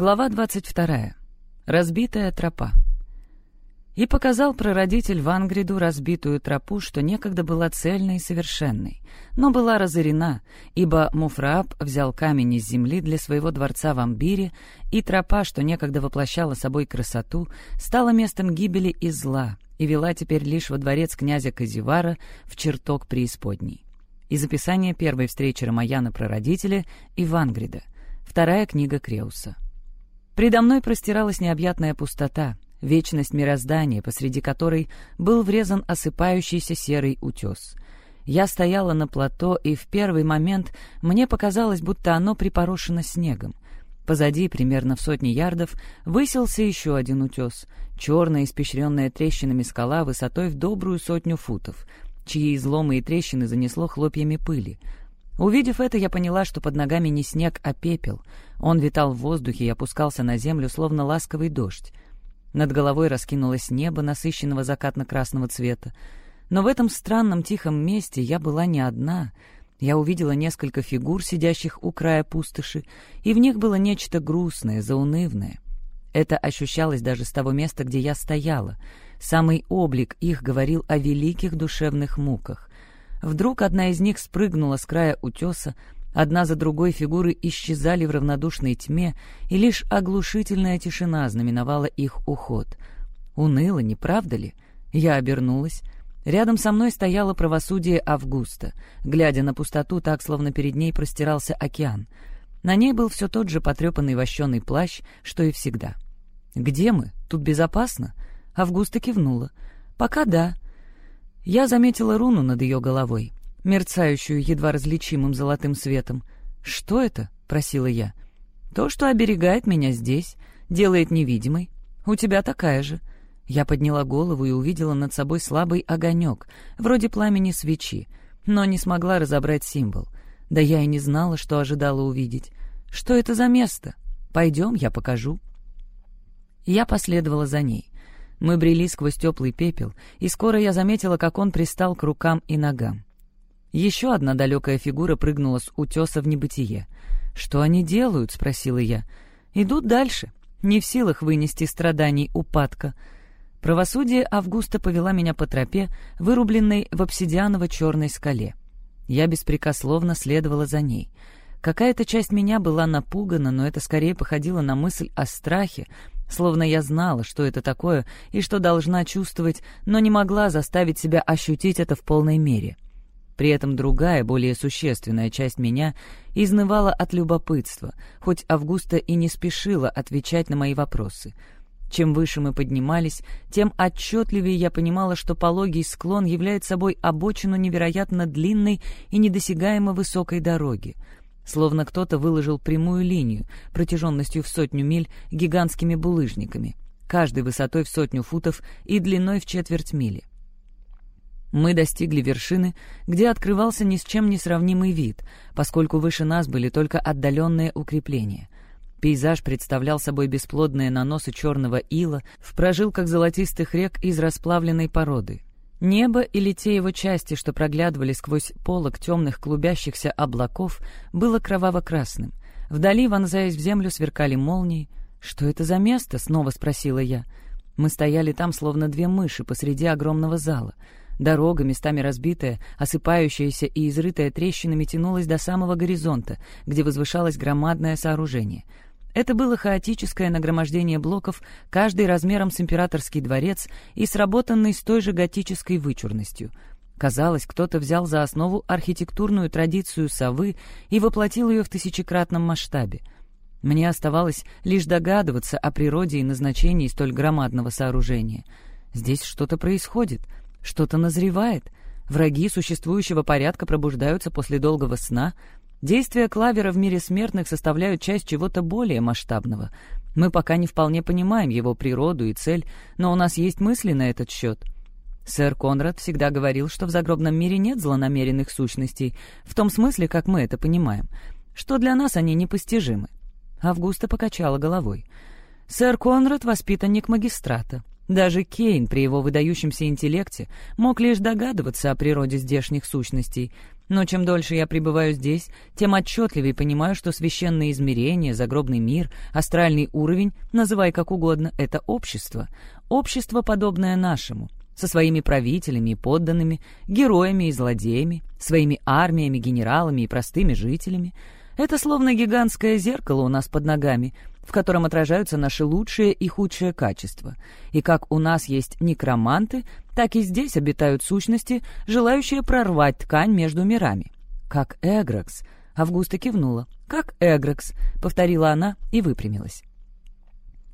Глава 22. Разбитая тропа. И показал прародитель Вангриду разбитую тропу, что некогда была цельной и совершенной, но была разорена, ибо Муфрааб взял камень из земли для своего дворца в Амбире, и тропа, что некогда воплощала собой красоту, стала местом гибели и зла, и вела теперь лишь во дворец князя Казивара в чертог преисподней. Из описания первой встречи Рамаяна прародителя и Вангрида. Вторая книга Креуса. Предо мной простиралась необъятная пустота, вечность мироздания, посреди которой был врезан осыпающийся серый утес. Я стояла на плато, и в первый момент мне показалось, будто оно припорошено снегом. Позади, примерно в сотни ярдов, высился еще один утес, черная, испещренная трещинами скала высотой в добрую сотню футов, чьи изломы и трещины занесло хлопьями пыли — Увидев это, я поняла, что под ногами не снег, а пепел. Он витал в воздухе и опускался на землю, словно ласковый дождь. Над головой раскинулось небо, насыщенного закатно-красного цвета. Но в этом странном тихом месте я была не одна. Я увидела несколько фигур, сидящих у края пустоши, и в них было нечто грустное, заунывное. Это ощущалось даже с того места, где я стояла. Самый облик их говорил о великих душевных муках. Вдруг одна из них спрыгнула с края утеса, одна за другой фигуры исчезали в равнодушной тьме, и лишь оглушительная тишина знаменовала их уход. Уныло, не правда ли? Я обернулась. Рядом со мной стояло правосудие Августа, глядя на пустоту так, словно перед ней простирался океан. На ней был все тот же потрепанный вощеный плащ, что и всегда. «Где мы? Тут безопасно?» Августа кивнула. «Пока да. Я заметила руну над ее головой, мерцающую едва различимым золотым светом. «Что это?» — просила я. «То, что оберегает меня здесь, делает невидимой. У тебя такая же». Я подняла голову и увидела над собой слабый огонек, вроде пламени свечи, но не смогла разобрать символ. Да я и не знала, что ожидала увидеть. «Что это за место? Пойдем, я покажу». Я последовала за ней. Мы брели сквозь теплый пепел, и скоро я заметила, как он пристал к рукам и ногам. Еще одна далекая фигура прыгнула с утеса в небытие. «Что они делают?» — спросила я. «Идут дальше, не в силах вынести страданий упадка». Правосудие Августа повела меня по тропе, вырубленной в обсидианово-черной скале. Я беспрекословно следовала за ней. Какая-то часть меня была напугана, но это скорее походило на мысль о страхе, Словно я знала, что это такое и что должна чувствовать, но не могла заставить себя ощутить это в полной мере. При этом другая, более существенная часть меня изнывала от любопытства, хоть Августа и не спешила отвечать на мои вопросы. Чем выше мы поднимались, тем отчетливее я понимала, что пологий склон является собой обочину невероятно длинной и недосягаемо высокой дороги — словно кто-то выложил прямую линию протяженностью в сотню миль гигантскими булыжниками, каждой высотой в сотню футов и длиной в четверть мили. Мы достигли вершины, где открывался ни с чем не сравнимый вид, поскольку выше нас были только отдаленные укрепления. Пейзаж представлял собой бесплодные наносы черного ила в прожилках золотистых рек из расплавленной породы — Небо или те его части, что проглядывали сквозь полог темных клубящихся облаков, было кроваво-красным. Вдали, вонзаясь в землю, сверкали молнии. «Что это за место?» — снова спросила я. Мы стояли там, словно две мыши, посреди огромного зала. Дорога, местами разбитая, осыпающаяся и изрытая трещинами, тянулась до самого горизонта, где возвышалось громадное сооружение — это было хаотическое нагромождение блоков, каждый размером с императорский дворец и сработанный с той же готической вычурностью. Казалось, кто-то взял за основу архитектурную традицию совы и воплотил ее в тысячекратном масштабе. Мне оставалось лишь догадываться о природе и назначении столь громадного сооружения. Здесь что-то происходит, что-то назревает. Враги существующего порядка пробуждаются после долгого сна — Действия клавера в мире смертных составляют часть чего-то более масштабного. Мы пока не вполне понимаем его природу и цель, но у нас есть мысли на этот счет. Сэр Конрад всегда говорил, что в загробном мире нет злонамеренных сущностей, в том смысле, как мы это понимаем, что для нас они непостижимы. Августа покачала головой. Сэр Конрад — воспитанник магистрата. Даже Кейн при его выдающемся интеллекте мог лишь догадываться о природе здешних сущностей — Но чем дольше я пребываю здесь, тем отчетливее понимаю, что священные измерения, загробный мир, астральный уровень, называй как угодно, — это общество. Общество, подобное нашему, со своими правителями и подданными, героями и злодеями, своими армиями, генералами и простыми жителями. Это словно гигантское зеркало у нас под ногами, в котором отражаются наши лучшие и худшие качества. И как у нас есть некроманты, так и здесь обитают сущности, желающие прорвать ткань между мирами. Как Эгрокс. Августа кивнула. «Как Эгрокс», — повторила она и выпрямилась.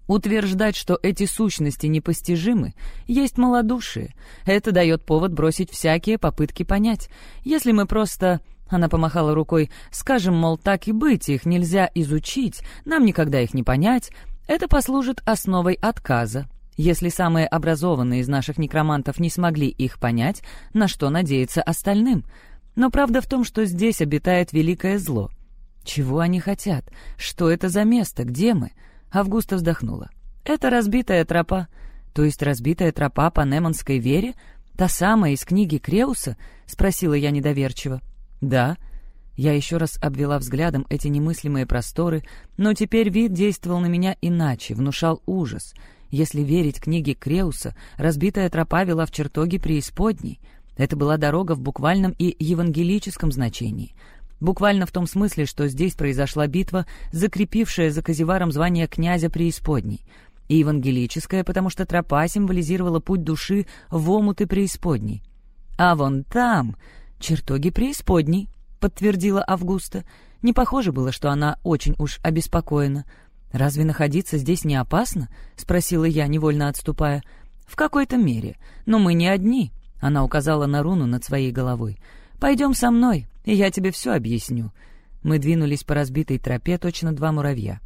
Утверждать, что эти сущности непостижимы, есть малодушие. Это дает повод бросить всякие попытки понять. Если мы просто она помахала рукой. «Скажем, мол, так и быть, их нельзя изучить, нам никогда их не понять. Это послужит основой отказа. Если самые образованные из наших некромантов не смогли их понять, на что надеяться остальным? Но правда в том, что здесь обитает великое зло. Чего они хотят? Что это за место? Где мы?» Августа вздохнула. «Это разбитая тропа. То есть разбитая тропа по Неманской вере? Та самая из книги Креуса?» — спросила я недоверчиво. «Да». Я еще раз обвела взглядом эти немыслимые просторы, но теперь вид действовал на меня иначе, внушал ужас. Если верить книге Креуса, разбитая тропа вела в чертоги преисподней. Это была дорога в буквальном и евангелическом значении. Буквально в том смысле, что здесь произошла битва, закрепившая за Казиваром звание князя преисподней. И евангелическая, потому что тропа символизировала путь души в омуты преисподней. А вон там «Чертоги преисподней», — подтвердила Августа. Не похоже было, что она очень уж обеспокоена. «Разве находиться здесь не опасно?» — спросила я, невольно отступая. «В какой-то мере. Но мы не одни», — она указала на руну над своей головой. «Пойдем со мной, и я тебе все объясню». Мы двинулись по разбитой тропе, точно два муравья.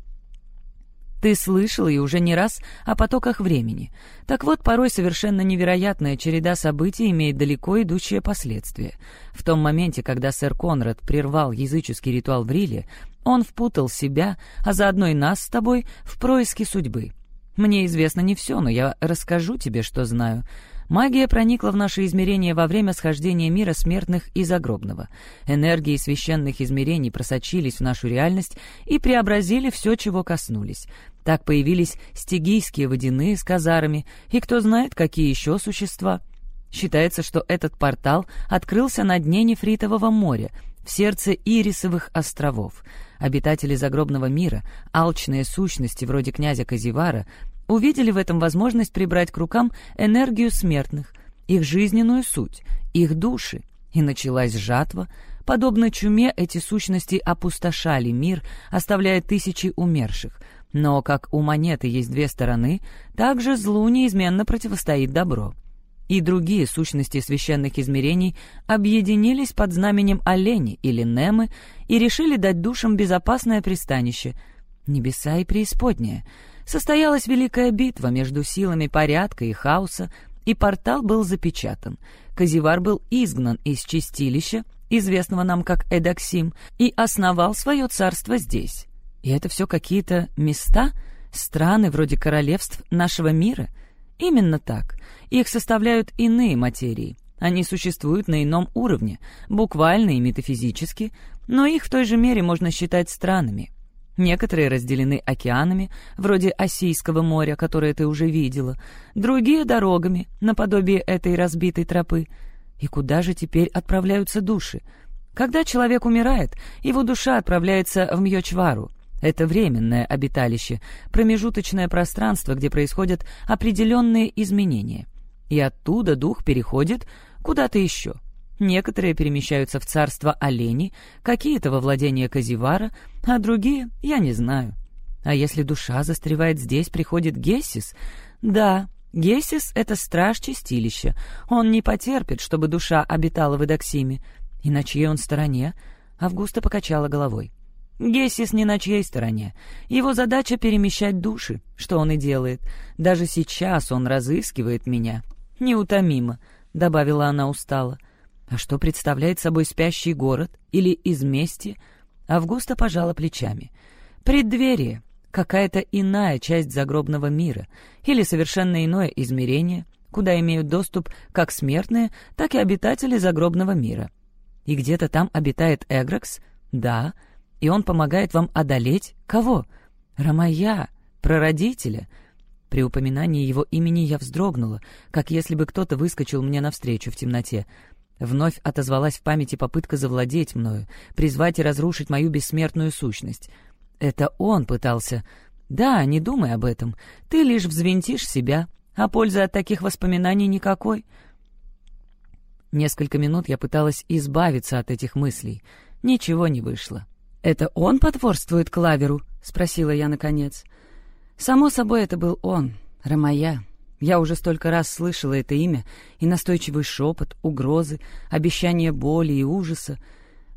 Ты слышал и уже не раз о потоках времени. Так вот, порой совершенно невероятная череда событий имеет далеко идущие последствия. В том моменте, когда сэр Конрад прервал языческий ритуал в Риле, он впутал себя, а заодно и нас с тобой, в происки судьбы. Мне известно не все, но я расскажу тебе, что знаю. Магия проникла в наше измерение во время схождения мира смертных и загробного. Энергии священных измерений просочились в нашу реальность и преобразили все, чего коснулись. Так появились стигийские водяные с казарами, и кто знает, какие еще существа. Считается, что этот портал открылся на дне Нефритового моря, в сердце Ирисовых островов. Обитатели загробного мира, алчные сущности вроде князя Казивара, увидели в этом возможность прибрать к рукам энергию смертных, их жизненную суть, их души. И началась жатва. Подобно чуме эти сущности опустошали мир, оставляя тысячи умерших. Но как у монеты есть две стороны, так же злу неизменно противостоит добро. И другие сущности священных измерений объединились под знаменем олени или немы и решили дать душам безопасное пристанище — небеса и преисподняя — Состоялась великая битва между силами порядка и хаоса, и портал был запечатан. Казивар был изгнан из чистилища, известного нам как Эдаксим, и основал свое царство здесь. И это все какие-то места, страны вроде королевств нашего мира? Именно так. Их составляют иные материи. Они существуют на ином уровне, буквально и метафизически, но их в той же мере можно считать странами. Некоторые разделены океанами, вроде Осийского моря, которое ты уже видела, другие — дорогами, наподобие этой разбитой тропы. И куда же теперь отправляются души? Когда человек умирает, его душа отправляется в Мьёчвару. Это временное обиталище, промежуточное пространство, где происходят определенные изменения. И оттуда дух переходит куда-то еще — Некоторые перемещаются в царство оленей, какие-то во владение Казивара, а другие я не знаю. А если душа застревает здесь, приходит Гессис? Да, Гессис — это страж чистилища. Он не потерпит, чтобы душа обитала в Эдоксиме. И на чьей он стороне? Августа покачала головой. Гессис не на чьей стороне. Его задача — перемещать души, что он и делает. Даже сейчас он разыскивает меня. Неутомимо, — добавила она устало. А что представляет собой спящий город или изместье? Августа пожала плечами. Преддверие, какая-то иная часть загробного мира или совершенно иное измерение, куда имеют доступ как смертные, так и обитатели загробного мира. И где-то там обитает Эгрокс? Да. И он помогает вам одолеть? Кого? Рамая, прародителя. При упоминании его имени я вздрогнула, как если бы кто-то выскочил мне навстречу в темноте. Вновь отозвалась в памяти попытка завладеть мною, призвать и разрушить мою бессмертную сущность. Это он пытался. Да, не думай об этом. Ты лишь взвинтишь себя, а пользы от таких воспоминаний никакой. Несколько минут я пыталась избавиться от этих мыслей. Ничего не вышло. «Это он потворствует Клаверу?» — спросила я наконец. «Само собой, это был он, Рамая. Я уже столько раз слышала это имя, и настойчивый шепот, угрозы, обещание боли и ужаса.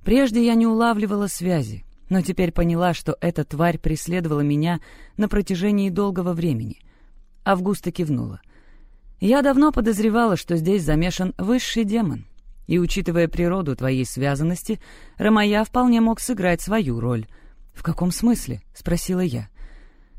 Прежде я не улавливала связи, но теперь поняла, что эта тварь преследовала меня на протяжении долгого времени. Августа кивнула. «Я давно подозревала, что здесь замешан высший демон, и, учитывая природу твоей связанности, Рамая вполне мог сыграть свою роль». «В каком смысле?» — спросила я.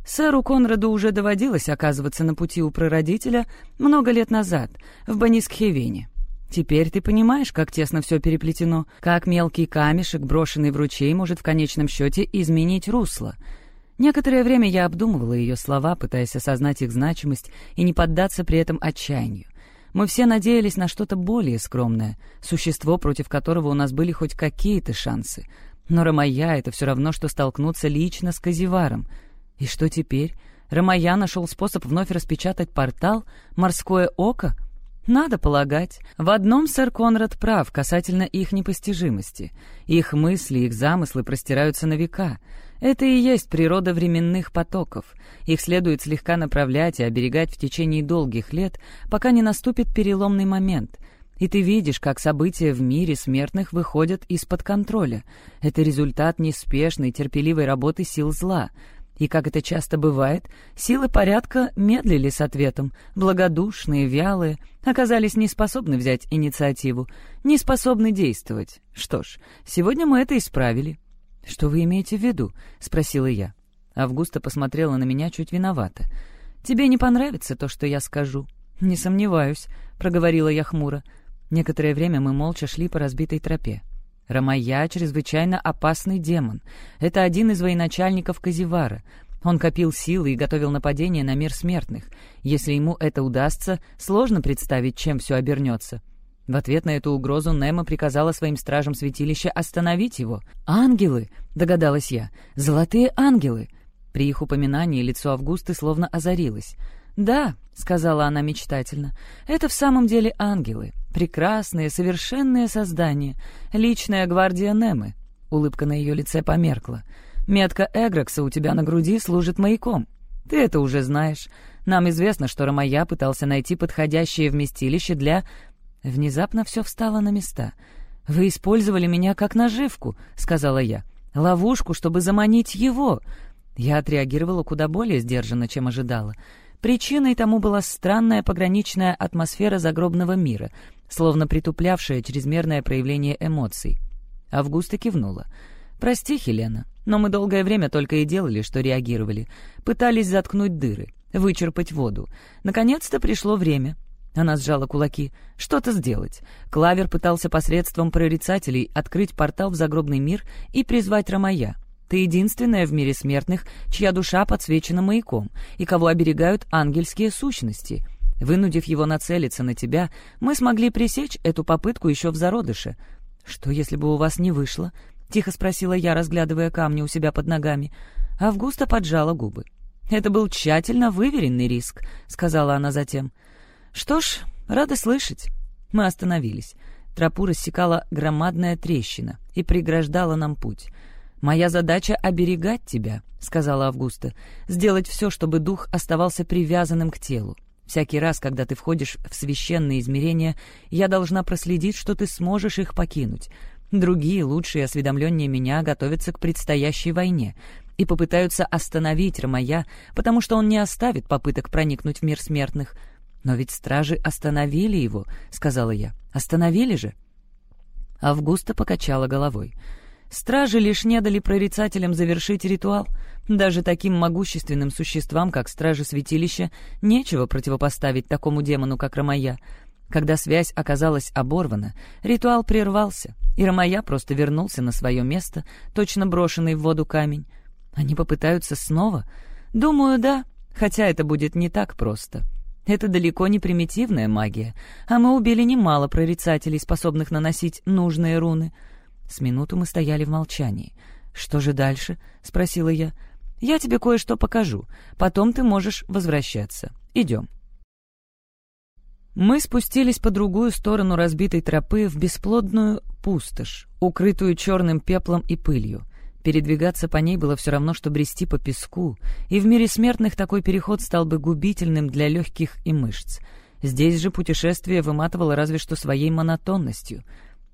Сэру Конраду уже доводилось оказываться на пути у прародителя много лет назад, в Банискхевене. Теперь ты понимаешь, как тесно все переплетено, как мелкий камешек, брошенный в ручей, может в конечном счете изменить русло. Некоторое время я обдумывала ее слова, пытаясь осознать их значимость и не поддаться при этом отчаянию. Мы все надеялись на что-то более скромное, существо, против которого у нас были хоть какие-то шансы. Но Рамая — это все равно, что столкнуться лично с Казиваром — и что теперь? Рамая нашел способ вновь распечатать портал? Морское око? Надо полагать. В одном сэр Конрад прав касательно их непостижимости. Их мысли, их замыслы простираются на века. Это и есть природа временных потоков. Их следует слегка направлять и оберегать в течение долгих лет, пока не наступит переломный момент. И ты видишь, как события в мире смертных выходят из-под контроля. Это результат неспешной, терпеливой работы сил зла — и, как это часто бывает, силы порядка медлили с ответом, благодушные, вялые, оказались неспособны взять инициативу, не способны действовать. Что ж, сегодня мы это исправили. «Что вы имеете в виду?» — спросила я. Августа посмотрела на меня чуть виновато. «Тебе не понравится то, что я скажу?» «Не сомневаюсь», — проговорила я хмуро. Некоторое время мы молча шли по разбитой тропе. Рамая — чрезвычайно опасный демон. Это один из военачальников Казивара. Он копил силы и готовил нападение на мир смертных. Если ему это удастся, сложно представить, чем все обернется. В ответ на эту угрозу Немо приказала своим стражам святилища остановить его. «Ангелы!» — догадалась я. «Золотые ангелы!» При их упоминании лицо Августы словно озарилось. «Да», — сказала она мечтательно, — «это в самом деле ангелы. Прекрасные, совершенные создания. Личная гвардия Немы». Улыбка на ее лице померкла. «Метка Эгрокса у тебя на груди служит маяком. Ты это уже знаешь. Нам известно, что Ромая пытался найти подходящее вместилище для...» Внезапно все встало на места. «Вы использовали меня как наживку», — сказала я. «Ловушку, чтобы заманить его». Я отреагировала куда более сдержанно, чем ожидала. Причиной тому была странная пограничная атмосфера загробного мира, словно притуплявшая чрезмерное проявление эмоций. Августа кивнула. «Прости, Хелена, но мы долгое время только и делали, что реагировали. Пытались заткнуть дыры, вычерпать воду. Наконец-то пришло время». Она сжала кулаки. «Что-то сделать». Клавер пытался посредством прорицателей открыть портал в загробный мир и призвать Рамая. Ты единственная в мире смертных, чья душа подсвечена маяком, и кого оберегают ангельские сущности. Вынудив его нацелиться на тебя, мы смогли пресечь эту попытку еще в зародыше. Что, если бы у вас не вышло? — тихо спросила я, разглядывая камни у себя под ногами. Августа поджала губы. «Это был тщательно выверенный риск», — сказала она затем. «Что ж, рада слышать». Мы остановились. Тропу рассекала громадная трещина и преграждала нам путь. «Моя задача — оберегать тебя», — сказала Августа, «сделать все, чтобы дух оставался привязанным к телу. Всякий раз, когда ты входишь в священные измерения, я должна проследить, что ты сможешь их покинуть. Другие, лучшие, осведомленнее меня, готовятся к предстоящей войне и попытаются остановить Ромая, потому что он не оставит попыток проникнуть в мир смертных. «Но ведь стражи остановили его», — сказала я. «Остановили же?» Августа покачала головой. Стражи лишь не дали прорицателям завершить ритуал. Даже таким могущественным существам, как стражи святилища, нечего противопоставить такому демону, как Ромая. Когда связь оказалась оборвана, ритуал прервался, и Ромая просто вернулся на свое место, точно брошенный в воду камень. Они попытаются снова? Думаю, да, хотя это будет не так просто. Это далеко не примитивная магия, а мы убили немало прорицателей, способных наносить нужные руны. С минуту мы стояли в молчании. «Что же дальше?» — спросила я. «Я тебе кое-что покажу. Потом ты можешь возвращаться. Идем». Мы спустились по другую сторону разбитой тропы в бесплодную пустошь, укрытую черным пеплом и пылью. Передвигаться по ней было все равно, что брести по песку, и в мире смертных такой переход стал бы губительным для легких и мышц. Здесь же путешествие выматывало разве что своей монотонностью.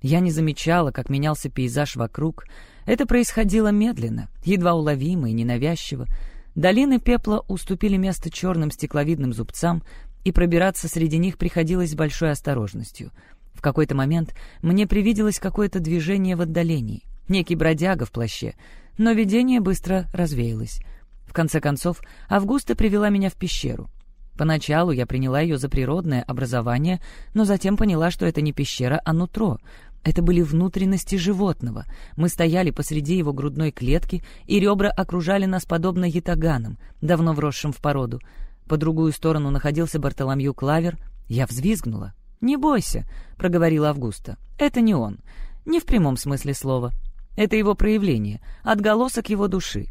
Я не замечала, как менялся пейзаж вокруг. Это происходило медленно, едва уловимо и ненавязчиво. Долины пепла уступили место черным стекловидным зубцам, и пробираться среди них приходилось с большой осторожностью. В какой-то момент мне привиделось какое-то движение в отдалении, некий бродяга в плаще, но видение быстро развеялось. В конце концов, Августа привела меня в пещеру. Поначалу я приняла ее за природное образование, но затем поняла, что это не пещера, а нутро. Это были внутренности животного. Мы стояли посреди его грудной клетки, и ребра окружали нас подобно ятаганам, давно вросшим в породу. По другую сторону находился Бартоломью Клавер. Я взвизгнула. «Не бойся», — проговорила Августа. «Это не он. Не в прямом смысле слова. Это его проявление, отголосок его души».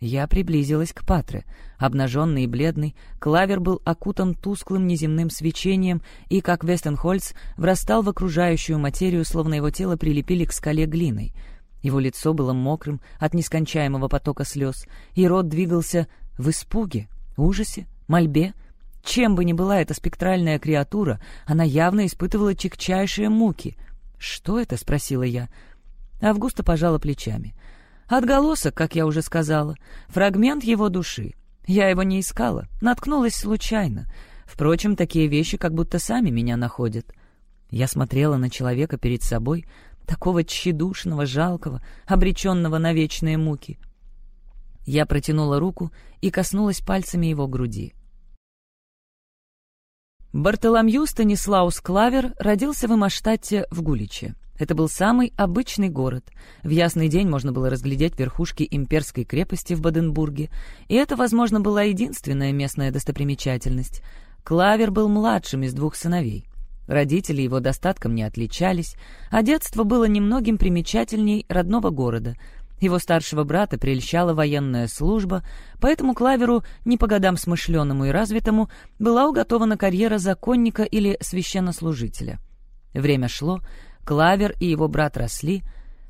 Я приблизилась к Патре. Обнаженный и бледный, Клавер был окутан тусклым неземным свечением и, как Вестенхольц, врастал в окружающую материю, словно его тело прилепили к скале глиной. Его лицо было мокрым от нескончаемого потока слез, и рот двигался в испуге, ужасе, мольбе. Чем бы ни была эта спектральная креатура, она явно испытывала чекчайшие муки. «Что это?» — спросила я. Августа пожала плечами. «Отголосок, как я уже сказала. Фрагмент его души. Я его не искала, наткнулась случайно. Впрочем, такие вещи как будто сами меня находят». Я смотрела на человека перед собой, такого тщедушного, жалкого, обреченного на вечные муки. Я протянула руку и коснулась пальцами его груди. Бартоломью Станислаус Клавер родился в Имаштадте в Гуличе. Это был самый обычный город. В ясный день можно было разглядеть верхушки имперской крепости в Баденбурге, и это, возможно, была единственная местная достопримечательность. Клавер был младшим из двух сыновей. Родители его достатком не отличались, а детство было немногим примечательней родного города — его старшего брата прельщала военная служба, поэтому Клаверу, не по годам смышленному и развитому, была уготована карьера законника или священнослужителя. Время шло, Клавер и его брат росли.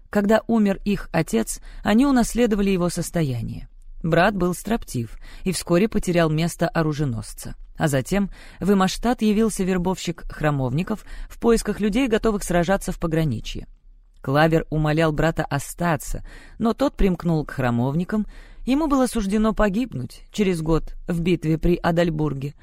Когда умер их отец, они унаследовали его состояние. Брат был строптив и вскоре потерял место оруженосца. А затем в Имаштат явился вербовщик храмовников в поисках людей, готовых сражаться в пограничье. Клавер умолял брата остаться, но тот примкнул к храмовникам. Ему было суждено погибнуть через год в битве при Адальбурге.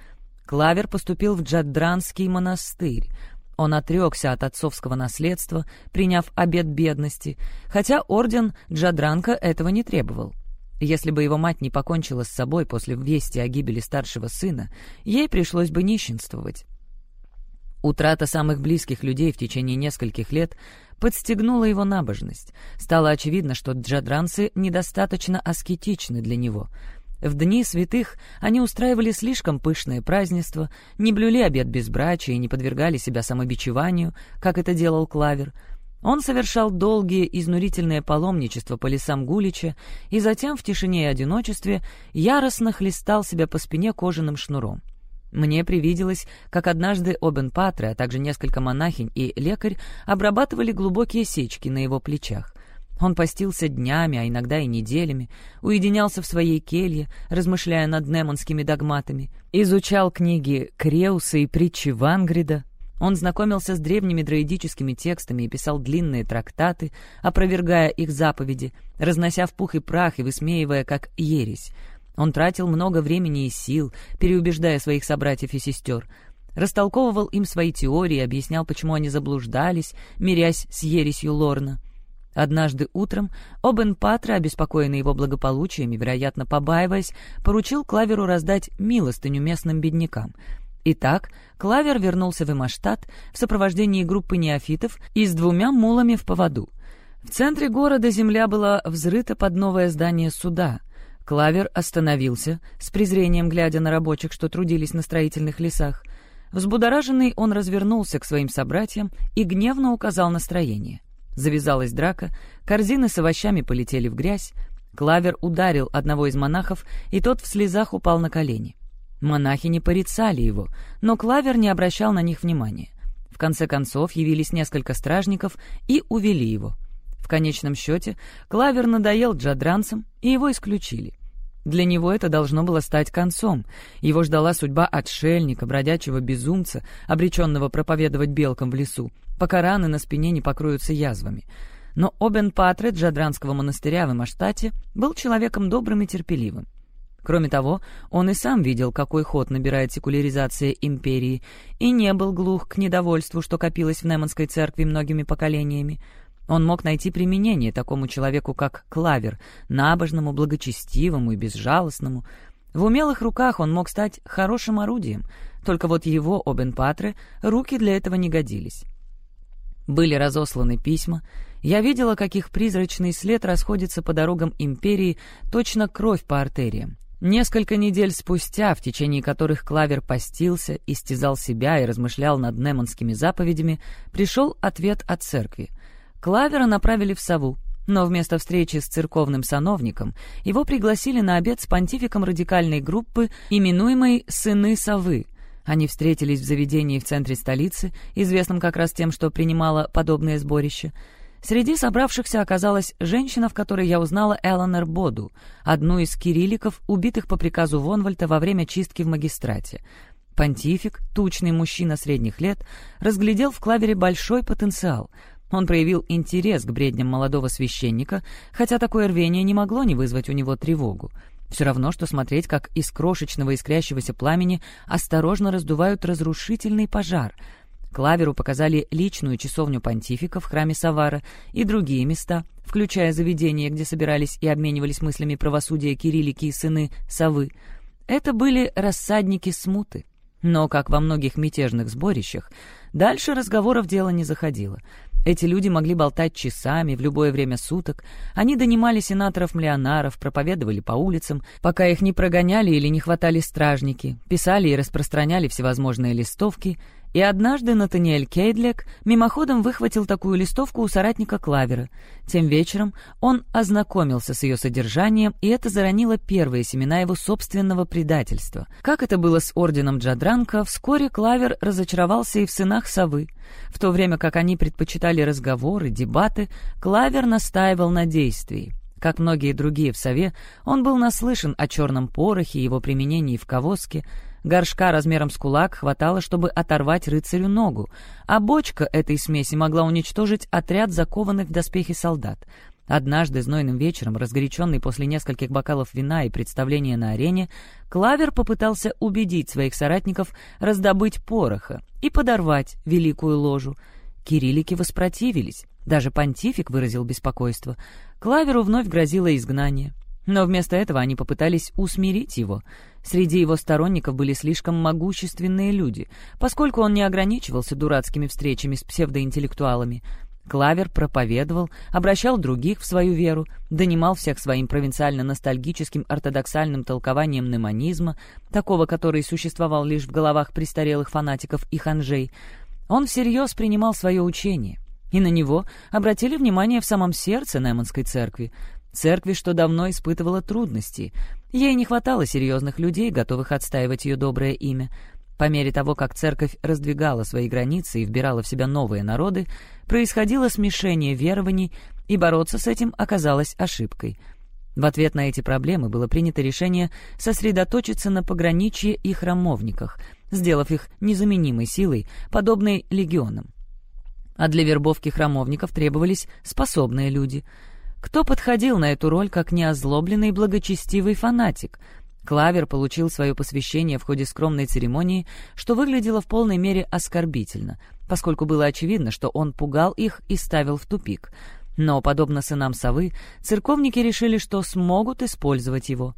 Клавер поступил в Джаддранский монастырь. Он отрекся от отцовского наследства, приняв обет бедности, хотя орден Джадранка этого не требовал. Если бы его мать не покончила с собой после вести о гибели старшего сына, ей пришлось бы нищенствовать. Утрата самых близких людей в течение нескольких лет подстегнула его набожность. Стало очевидно, что джадранцы недостаточно аскетичны для него. В дни святых они устраивали слишком пышное празднество, не блюли обед безбрачия и не подвергали себя самобичеванию, как это делал Клавер. Он совершал долгие изнурительные паломничества по лесам Гулича и затем в тишине и одиночестве яростно хлестал себя по спине кожаным шнуром. Мне привиделось, как однажды Обен Патре, а также несколько монахинь и лекарь обрабатывали глубокие сечки на его плечах. Он постился днями, а иногда и неделями, уединялся в своей келье, размышляя над неманскими догматами, изучал книги Креуса и притчи Вангрида. Он знакомился с древними дроидическими текстами и писал длинные трактаты, опровергая их заповеди, разнося в пух и прах и высмеивая как ересь — он тратил много времени и сил, переубеждая своих собратьев и сестер, растолковывал им свои теории, объяснял, почему они заблуждались, мирясь с ересью Лорна. Однажды утром Обен Патра, обеспокоенный его благополучием и, вероятно, побаиваясь, поручил Клаверу раздать милостыню местным беднякам. Итак, Клавер вернулся в Имаштат в сопровождении группы неофитов и с двумя мулами в поводу. В центре города земля была взрыта под новое здание суда. Клавер остановился, с презрением глядя на рабочих, что трудились на строительных лесах. Взбудораженный он развернулся к своим собратьям и гневно указал настроение. Завязалась драка, корзины с овощами полетели в грязь, Клавер ударил одного из монахов, и тот в слезах упал на колени. Монахи не порицали его, но Клавер не обращал на них внимания. В конце концов явились несколько стражников и увели его. В конечном счете Клавер надоел джадранцам, и его исключили. Для него это должно было стать концом. Его ждала судьба отшельника, бродячего безумца, обреченного проповедовать белкам в лесу, пока раны на спине не покроются язвами. Но Обен Патре Джадранского монастыря в Имаштате был человеком добрым и терпеливым. Кроме того, он и сам видел, какой ход набирает секуляризация империи, и не был глух к недовольству, что копилось в Неманской церкви многими поколениями. Он мог найти применение такому человеку, как Клавер, набожному, благочестивому и безжалостному. В умелых руках он мог стать хорошим орудием, только вот его, Обен Патре, руки для этого не годились. Были разосланы письма, я видела, как их призрачный след расходится по дорогам империи, точно кровь по артериям. Несколько недель спустя, в течение которых Клавер постился, истязал себя и размышлял над неманскими заповедями, пришел ответ от церкви. Клавера направили в Саву, но вместо встречи с церковным сановником его пригласили на обед с понтификом радикальной группы, именуемой «Сыны Совы». Они встретились в заведении в центре столицы, известном как раз тем, что принимала подобное сборище — Среди собравшихся оказалась женщина, в которой я узнала Элонер Боду, одну из кирилликов, убитых по приказу Вонвальта во время чистки в магистрате. Понтифик, тучный мужчина средних лет, разглядел в клавере большой потенциал. Он проявил интерес к бредням молодого священника, хотя такое рвение не могло не вызвать у него тревогу. Все равно, что смотреть, как из крошечного искрящегося пламени осторожно раздувают разрушительный пожар — Клаверу показали личную часовню понтифика в храме Савара и другие места, включая заведения, где собирались и обменивались мыслями правосудия кириллики и сыны Совы. Это были рассадники смуты. Но, как во многих мятежных сборищах, дальше разговоров дело не заходило. Эти люди могли болтать часами, в любое время суток. Они донимали сенаторов-миллионаров, проповедовали по улицам, пока их не прогоняли или не хватали стражники, писали и распространяли всевозможные листовки — и однажды Натаниэль Кейдлек мимоходом выхватил такую листовку у соратника Клавера. Тем вечером он ознакомился с ее содержанием, и это заронило первые семена его собственного предательства. Как это было с орденом Джадранка, вскоре Клавер разочаровался и в сынах Совы. В то время как они предпочитали разговоры, дебаты, Клавер настаивал на действии. Как многие другие в Сове, он был наслышан о черном порохе и его применении в Ковоске, Горшка размером с кулак хватало, чтобы оторвать рыцарю ногу, а бочка этой смеси могла уничтожить отряд закованных в доспехи солдат. Однажды знойным вечером, разгоряченный после нескольких бокалов вина и представления на арене, Клавер попытался убедить своих соратников раздобыть пороха и подорвать великую ложу. Кириллики воспротивились, даже понтифик выразил беспокойство. Клаверу вновь грозило изгнание. Но вместо этого они попытались усмирить его. Среди его сторонников были слишком могущественные люди, поскольку он не ограничивался дурацкими встречами с псевдоинтеллектуалами. Клавер проповедовал, обращал других в свою веру, донимал всех своим провинциально-ностальгическим ортодоксальным толкованием неманизма, такого, который существовал лишь в головах престарелых фанатиков и ханжей. Он всерьез принимал свое учение, и на него обратили внимание в самом сердце Неманской церкви, Церкви, что давно испытывала трудности. Ей не хватало серьезных людей, готовых отстаивать ее доброе имя. По мере того, как церковь раздвигала свои границы и вбирала в себя новые народы, происходило смешение верований, и бороться с этим оказалось ошибкой. В ответ на эти проблемы было принято решение сосредоточиться на пограничье и храмовниках, сделав их незаменимой силой, подобной легионам. А для вербовки храмовников требовались способные люди — кто подходил на эту роль, как неозлобленный благочестивый фанатик? Клавер получил свое посвящение в ходе скромной церемонии, что выглядело в полной мере оскорбительно, поскольку было очевидно, что он пугал их и ставил в тупик. Но, подобно сынам совы, церковники решили, что смогут использовать его.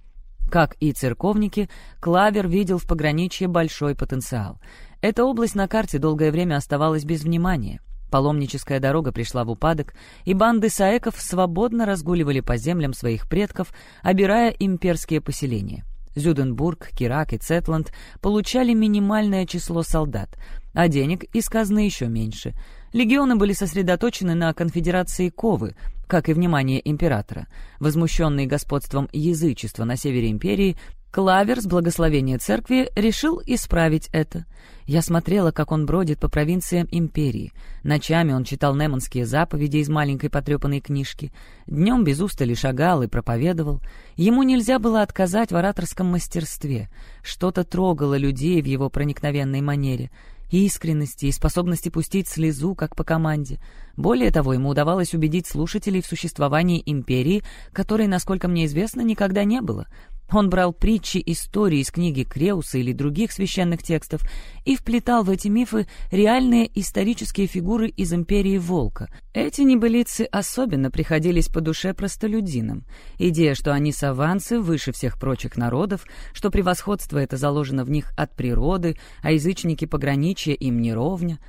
Как и церковники, Клавер видел в пограничье большой потенциал. Эта область на карте долгое время оставалась без внимания. Паломническая дорога пришла в упадок, и банды саеков свободно разгуливали по землям своих предков, обирая имперские поселения. Зюденбург, Кирак и Цетланд получали минимальное число солдат, а денег из казны еще меньше. Легионы были сосредоточены на конфедерации Ковы, как и внимание императора. Возмущенный господством язычества на севере империи, Клавер с благословения церкви решил исправить это. Я смотрела, как он бродит по провинциям империи. Ночами он читал неманские заповеди из маленькой потрепанной книжки. Днем без устали шагал и проповедовал. Ему нельзя было отказать в ораторском мастерстве. Что-то трогало людей в его проникновенной манере — искренности и способности пустить слезу, как по команде. Более того, ему удавалось убедить слушателей в существовании империи, которой, насколько мне известно, никогда не было. Он брал притчи, истории из книги Креуса или других священных текстов и вплетал в эти мифы реальные исторические фигуры из империи Волка. Эти небылицы особенно приходились по душе простолюдинам. Идея, что они саванцы выше всех прочих народов, что превосходство это заложено в них от природы, а язычники пограничья им не ровня.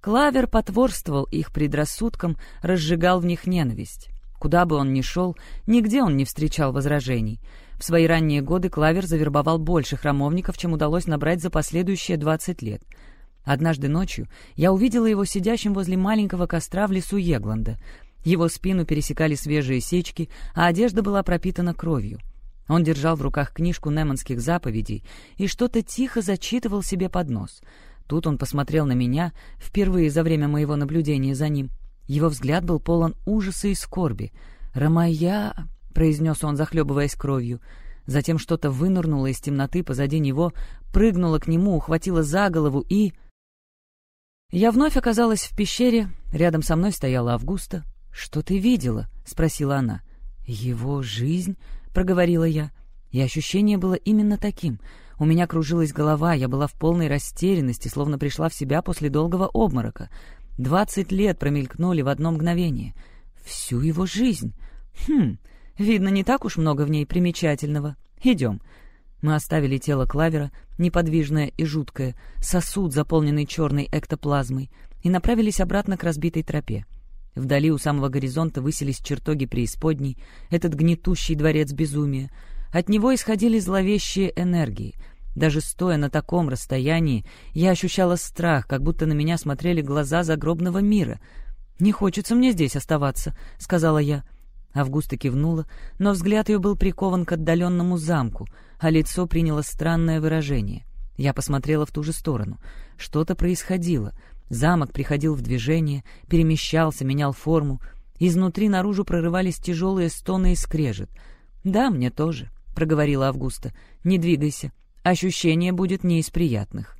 Клавер потворствовал их предрассудкам, разжигал в них ненависть. Куда бы он ни шел, нигде он не встречал возражений — свои ранние годы Клавер завербовал больше храмовников, чем удалось набрать за последующие 20 лет. Однажды ночью я увидела его сидящим возле маленького костра в лесу Егланда. Его спину пересекали свежие сечки, а одежда была пропитана кровью. Он держал в руках книжку неманских заповедей и что-то тихо зачитывал себе под нос. Тут он посмотрел на меня, впервые за время моего наблюдения за ним. Его взгляд был полон ужаса и скорби. «Рамая...» — произнес он, захлебываясь кровью. Затем что-то вынырнуло из темноты позади него, прыгнуло к нему, ухватило за голову и... Я вновь оказалась в пещере, рядом со мной стояла Августа. «Что ты видела?» — спросила она. «Его жизнь?» — проговорила я. И ощущение было именно таким. У меня кружилась голова, я была в полной растерянности, словно пришла в себя после долгого обморока. Двадцать лет промелькнули в одно мгновение. Всю его жизнь. Хм, Видно, не так уж много в ней примечательного. Идем». Мы оставили тело Клавера, неподвижное и жуткое, сосуд, заполненный черной эктоплазмой, и направились обратно к разбитой тропе. Вдали у самого горизонта высились чертоги преисподней, этот гнетущий дворец безумия. От него исходили зловещие энергии. Даже стоя на таком расстоянии, я ощущала страх, как будто на меня смотрели глаза загробного мира. «Не хочется мне здесь оставаться», — сказала я. Августа кивнула, но взгляд ее был прикован к отдаленному замку, а лицо приняло странное выражение. Я посмотрела в ту же сторону. Что-то происходило. Замок приходил в движение, перемещался, менял форму. Изнутри наружу прорывались тяжелые стоны и скрежет. «Да, мне тоже», — проговорила Августа. «Не двигайся. Ощущение будет не из приятных».